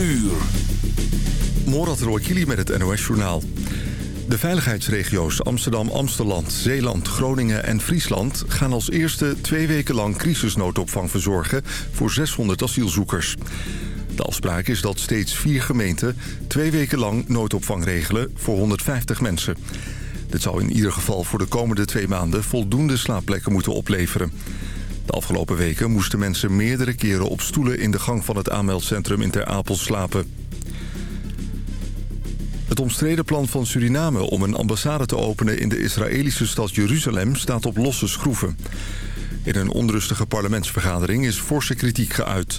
uur. Morat Roykili met het NOS-journaal. De veiligheidsregio's Amsterdam-Amsteland, Zeeland, Groningen en Friesland... gaan als eerste twee weken lang crisisnoodopvang verzorgen voor 600 asielzoekers. De afspraak is dat steeds vier gemeenten twee weken lang noodopvang regelen voor 150 mensen. Dit zou in ieder geval voor de komende twee maanden voldoende slaapplekken moeten opleveren. De afgelopen weken moesten mensen meerdere keren op stoelen in de gang van het aanmeldcentrum in Ter Apel slapen. Het omstreden plan van Suriname om een ambassade te openen in de Israëlische stad Jeruzalem staat op losse schroeven. In een onrustige parlementsvergadering is forse kritiek geuit.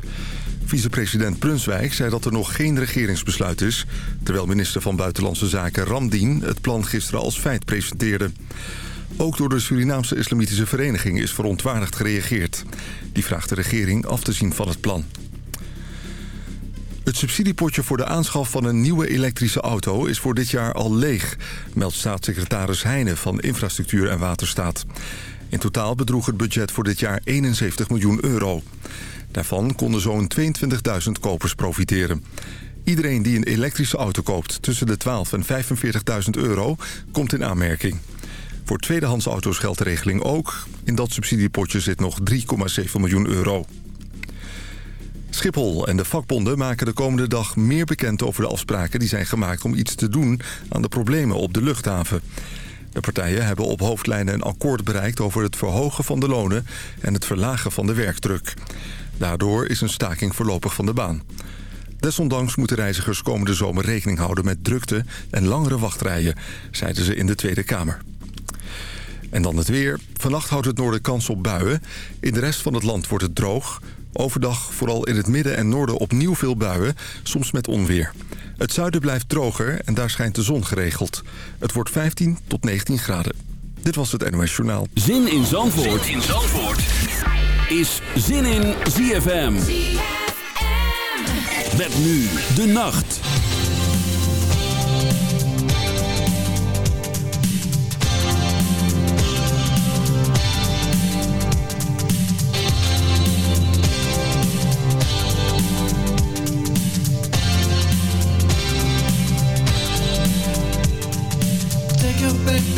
Vicepresident Brunswijk zei dat er nog geen regeringsbesluit is... terwijl minister van Buitenlandse Zaken Ramdien het plan gisteren als feit presenteerde. Ook door de Surinaamse Islamitische Vereniging is verontwaardigd gereageerd. Die vraagt de regering af te zien van het plan. Het subsidiepotje voor de aanschaf van een nieuwe elektrische auto is voor dit jaar al leeg, meldt staatssecretaris Heijnen van Infrastructuur en Waterstaat. In totaal bedroeg het budget voor dit jaar 71 miljoen euro. Daarvan konden zo'n 22.000 kopers profiteren. Iedereen die een elektrische auto koopt tussen de 12 en 45.000 euro komt in aanmerking. Voor tweedehands auto's geldt de regeling ook. In dat subsidiepotje zit nog 3,7 miljoen euro. Schiphol en de vakbonden maken de komende dag meer bekend over de afspraken... die zijn gemaakt om iets te doen aan de problemen op de luchthaven. De partijen hebben op hoofdlijnen een akkoord bereikt over het verhogen van de lonen... en het verlagen van de werkdruk. Daardoor is een staking voorlopig van de baan. Desondanks moeten reizigers komende zomer rekening houden met drukte en langere wachtrijen, zeiden ze in de Tweede Kamer. En dan het weer. Vannacht houdt het noorden kans op buien. In de rest van het land wordt het droog. Overdag vooral in het midden en noorden opnieuw veel buien, soms met onweer. Het zuiden blijft droger en daar schijnt de zon geregeld. Het wordt 15 tot 19 graden. Dit was het NOS Journaal. Zin in Zandvoort, zin in Zandvoort. is Zin in ZFM. ZFM. Met nu de nacht.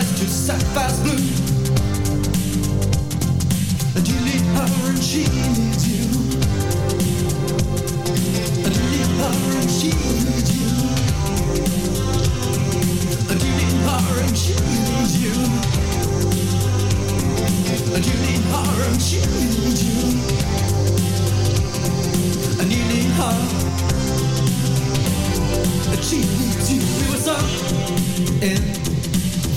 skies to sapphire blue. And you need her and she needs you. And you need her and she needs you. And you need her and she needs you. And you need her and she needs you. And you need her. And she needs you. We were so in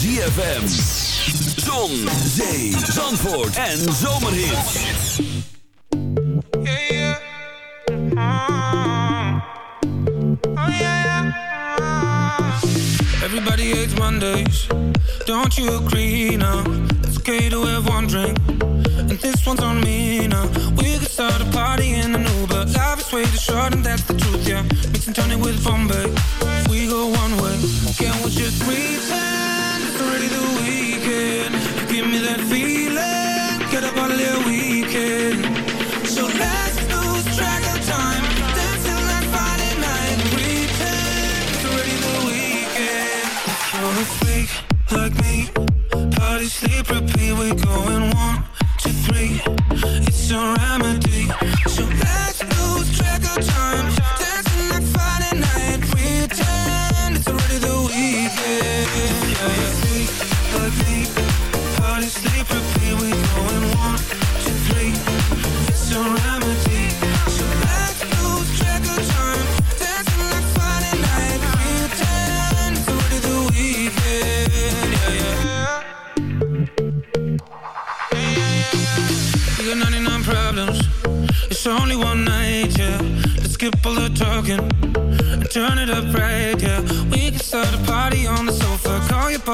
ZFM. Zon, zee, zandvoort en zomerhits. Yeah, yeah. Mm. Oh, yeah, yeah. Everybody hates Mondays. Don't you agree now? It's okay to have one drink. And this one's on me now. We could start a party in an Uber. Life is way too short, and that's the truth, yeah. Mix and turn it with Bombay. We go one way. Can we just pretend give me that feeling. Get up on the weekend. So let's lose track of time. Dance like Friday night Pretend it's already the weekend. If you're a freak like me. Party, sleep, repeat. We're going one, two, three. It's a remedy. So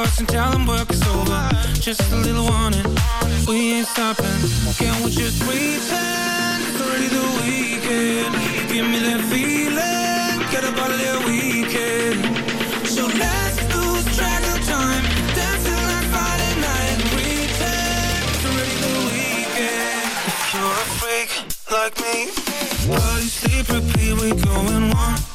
boss and tell them work is over. Just a little warning, we ain't stopping. Can we just pretend it's already the weekend? Give me that feeling, get a out of weekend. So let's lose track of time, dancing like Friday night. Pretend it's already the weekend. If you're a freak like me, body sleep, repeat, we going one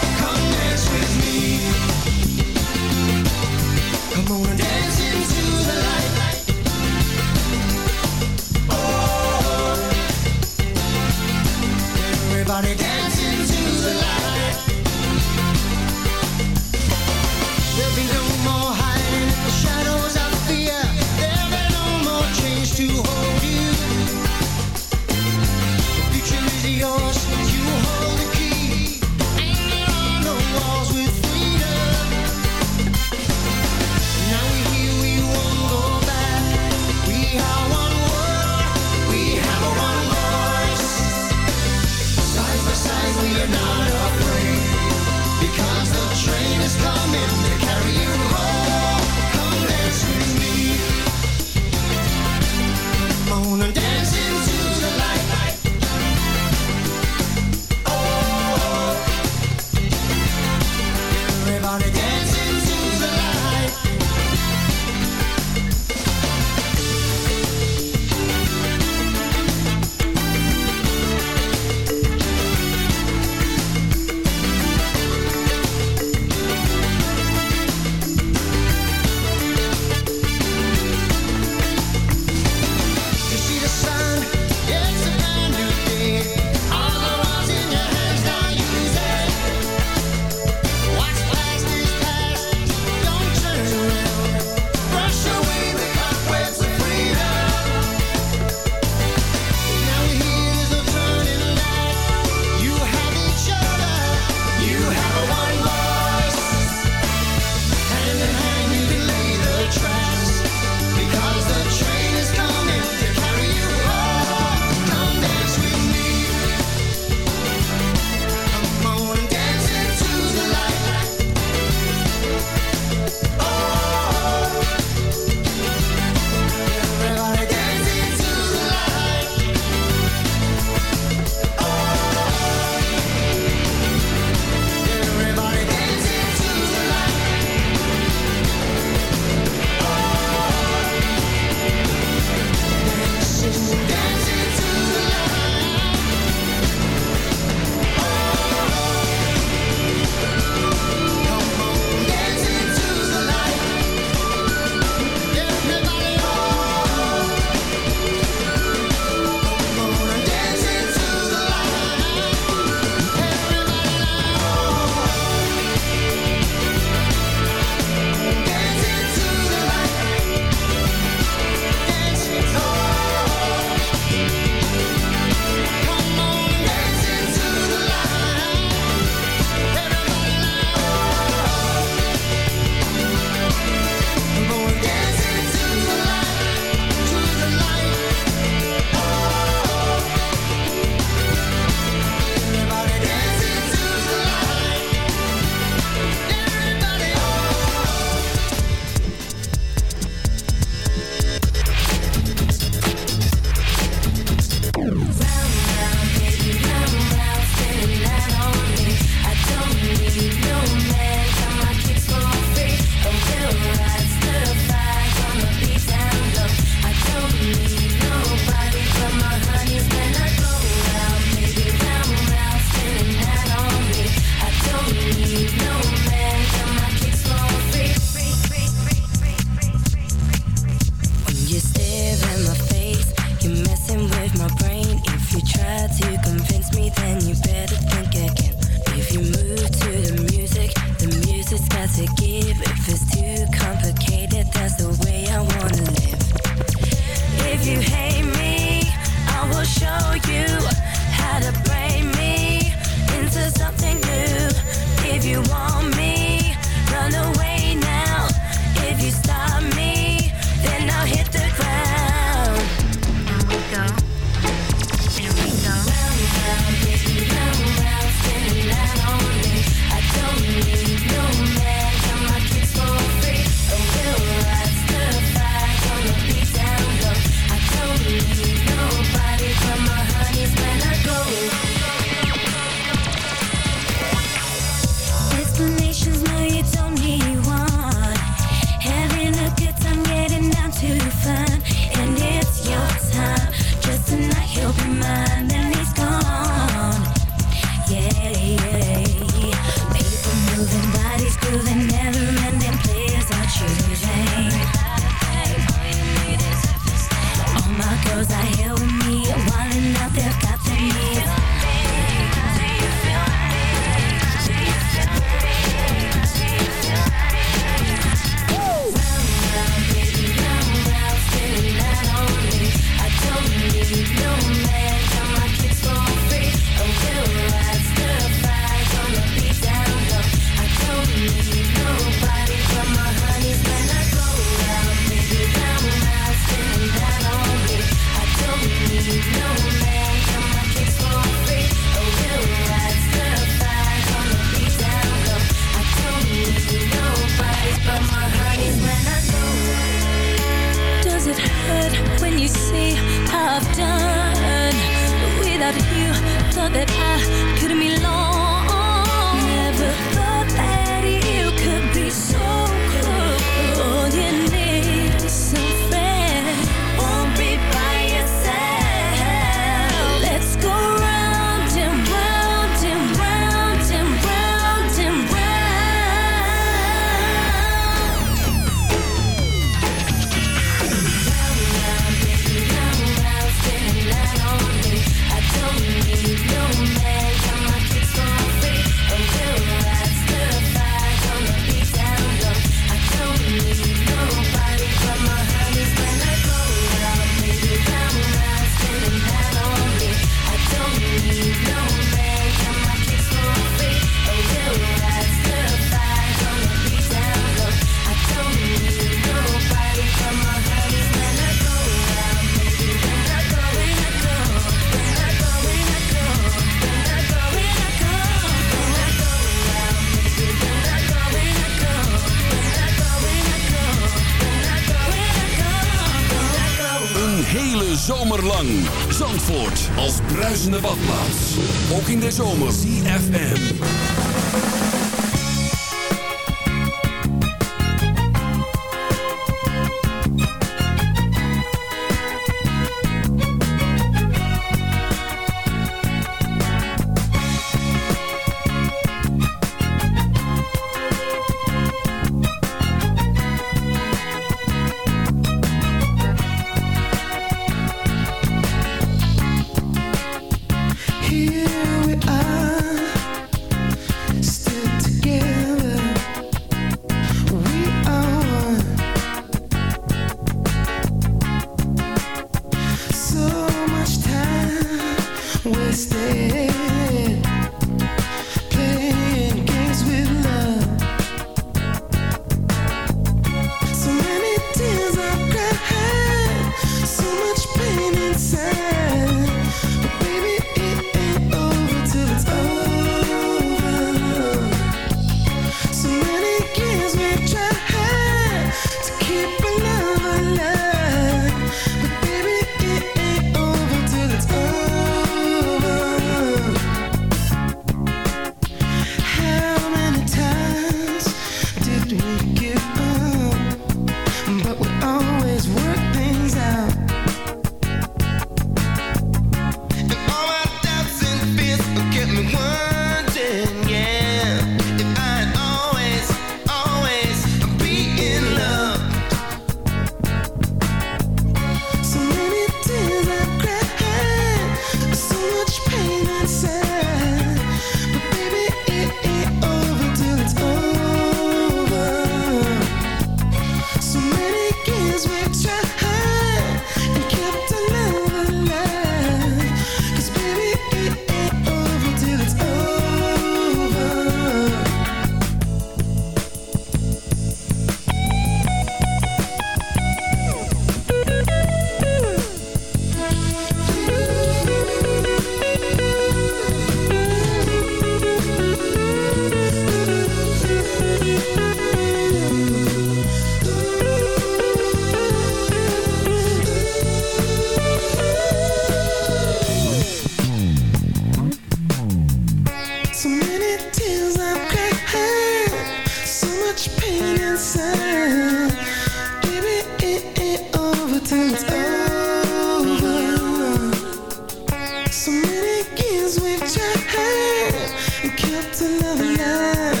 with time and kept another line.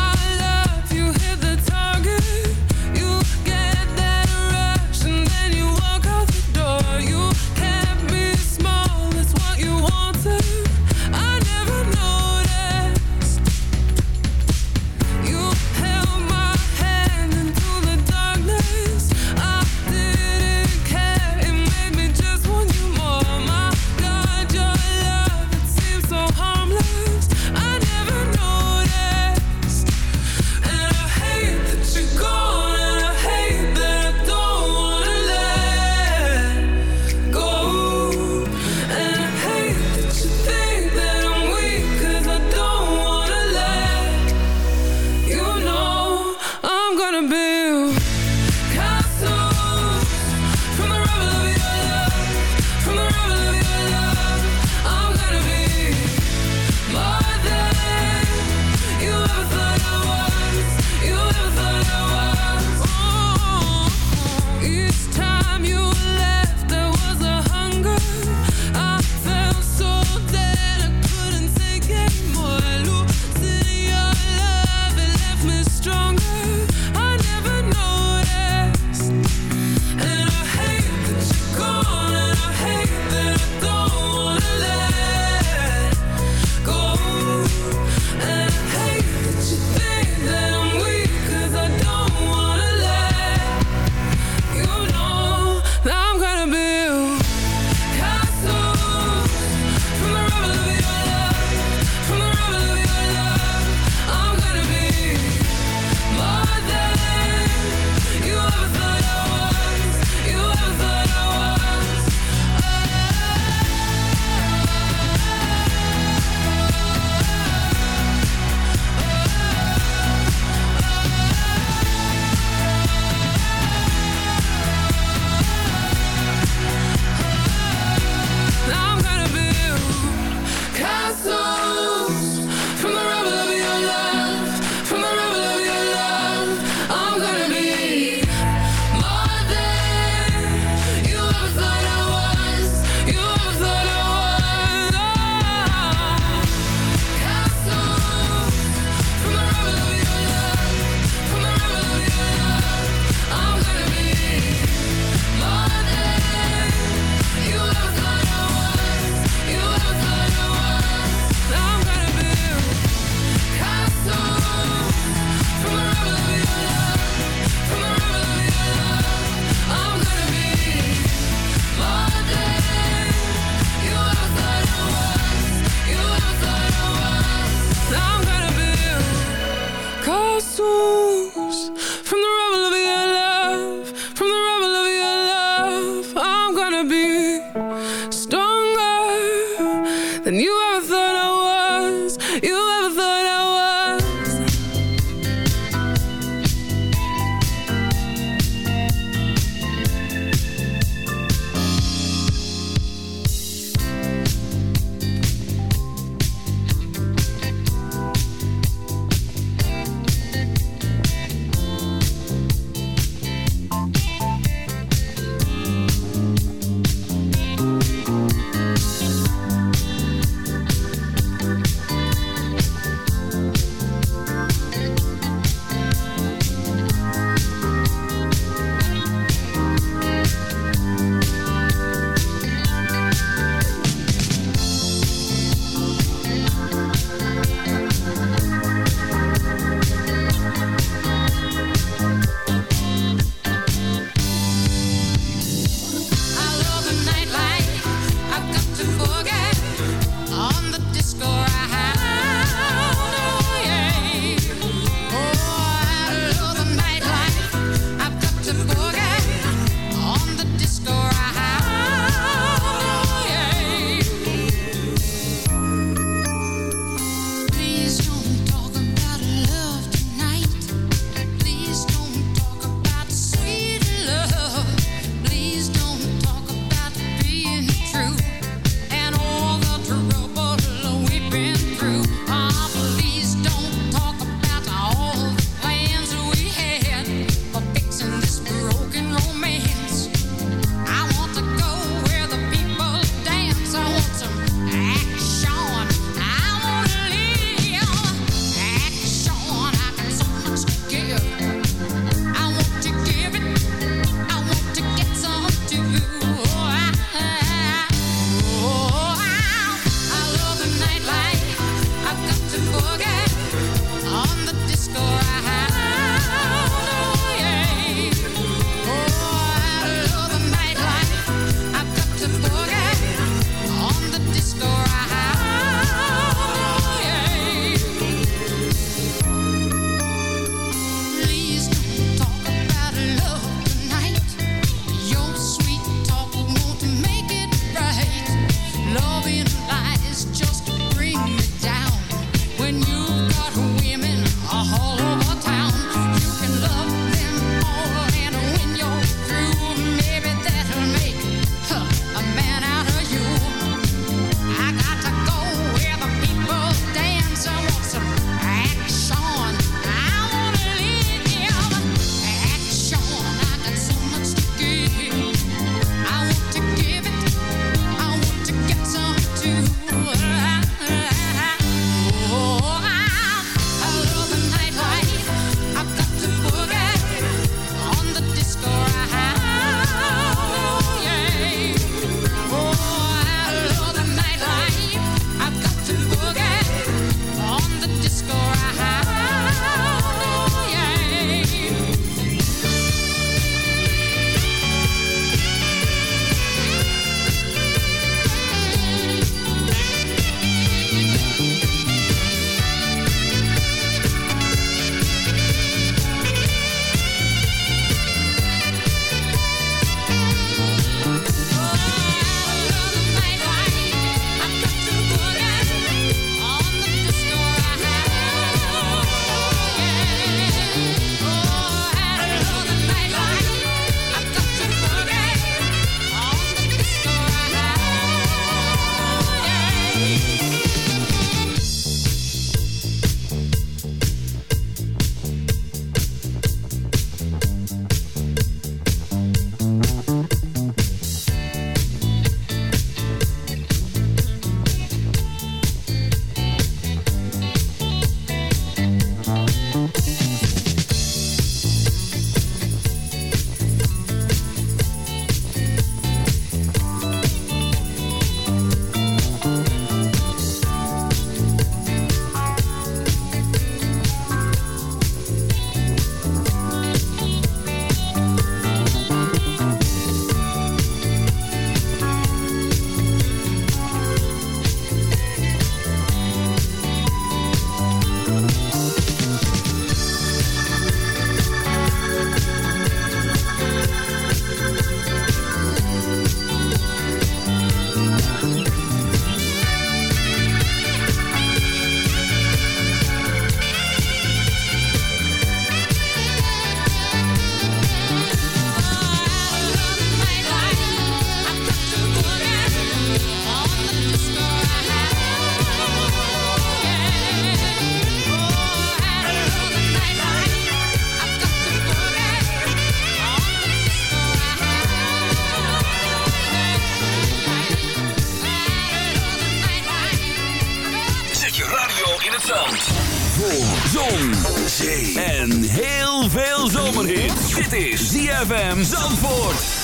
Zandvoort.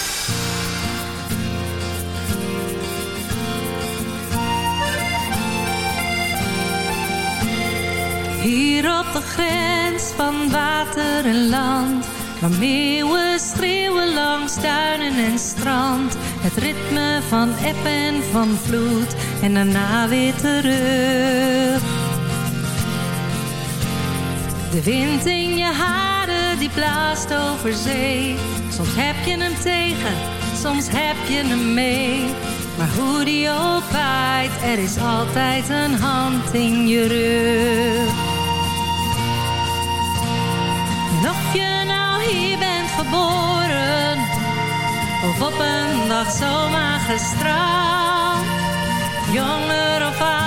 Hier op de grens van water en land Waar meeuwen schreeuwen langs duinen en strand Het ritme van eb en van vloed En daarna weer terug De wind in je haren die blaast over zee Soms heb je hem tegen, soms heb je hem mee maar hoe die ook waait, er is altijd een hand in je rug. En of je nou hier bent geboren, of op een dag zomaar gestraald. Jonger of ouder,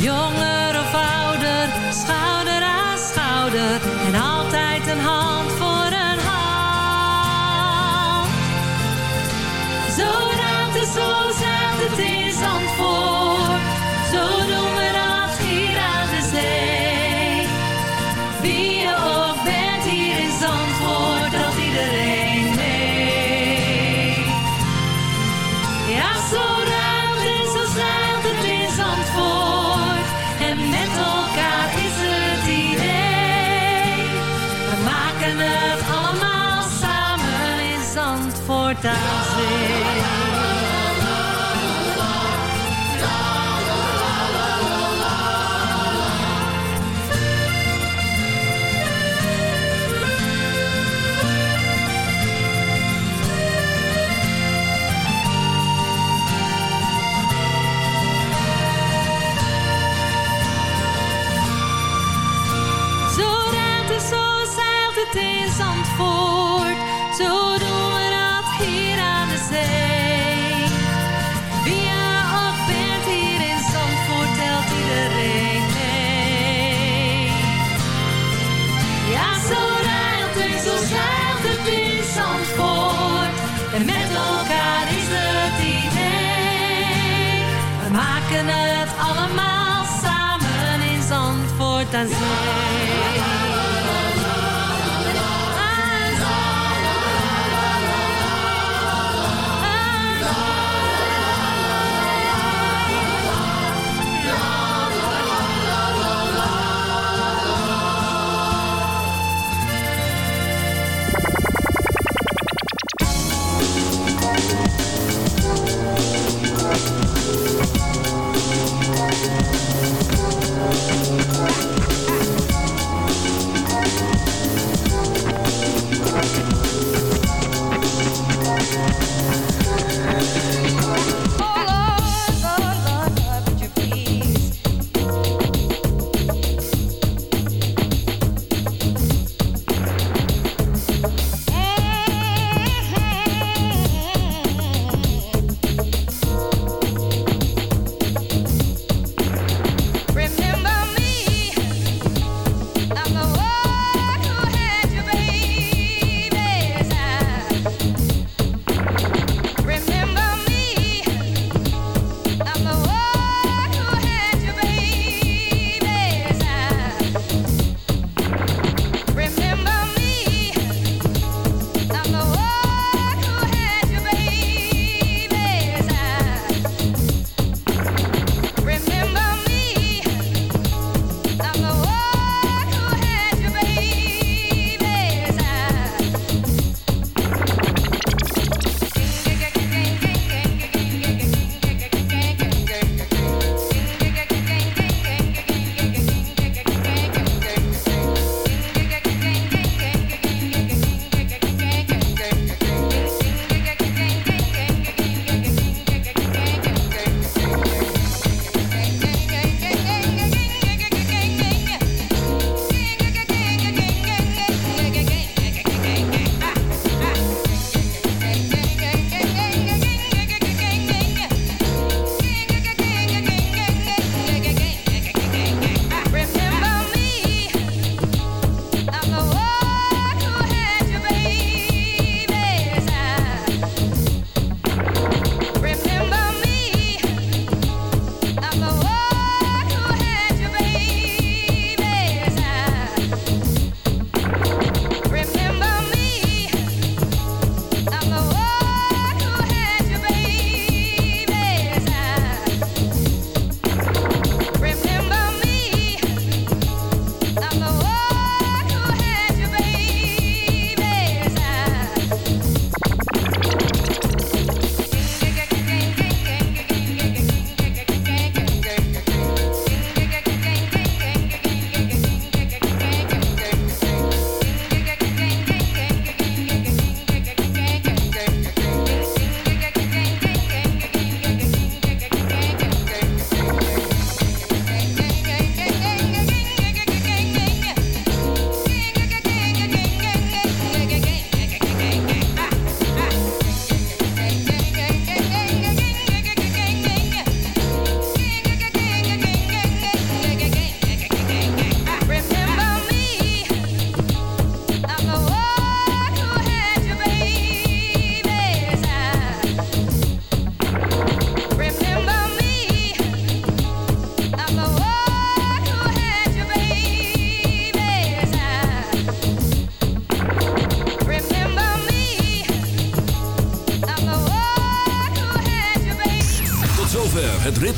Jonger of ouder, schouder aan schouder, en altijd tan